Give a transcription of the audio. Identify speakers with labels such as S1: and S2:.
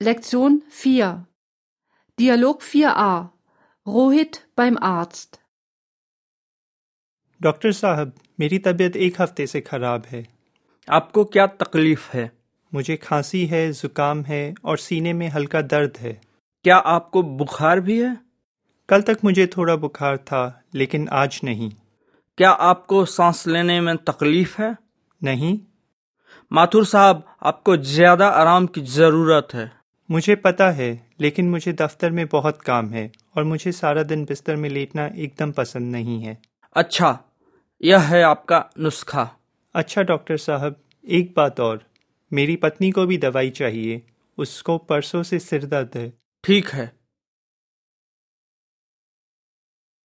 S1: Lektion 4 Dialog 4a Rohit beim Arzt.
S2: Doctor साहब मेरी तबीयत एक हफ़्ते से खराब है।
S3: आपको क्या तकलीफ़ है?
S2: मुझे खांसी है जुकाम है और सीने में हल्का दर्द है।
S3: क्या आपको बुखार भी है?
S2: कल तक मुझे थोड़ा बुखार था लेकिन आज नहीं।
S3: क्या आपको सांस लेने में तकलीफ़ है?
S2: नहीं।
S3: माथुर साहब आपको ज़्यादा आराम की ज़रूरत है।
S2: मुझे पता है लेकिन मुझे दफ्तर में बहुत काम है और मुझे सारा दिन बिस्तर में लेटना एकदम पसंद नहीं है।
S3: अच्छा यह है आपका नुस्खा।
S2: अच्छा डॉक्टर साहब एक बात और। मेरी पत्नी को भी दवाई चाहिए उसको परसों से सिर दर्द है।
S3: ठीक है